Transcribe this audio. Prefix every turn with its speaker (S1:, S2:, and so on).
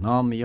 S1: Nam í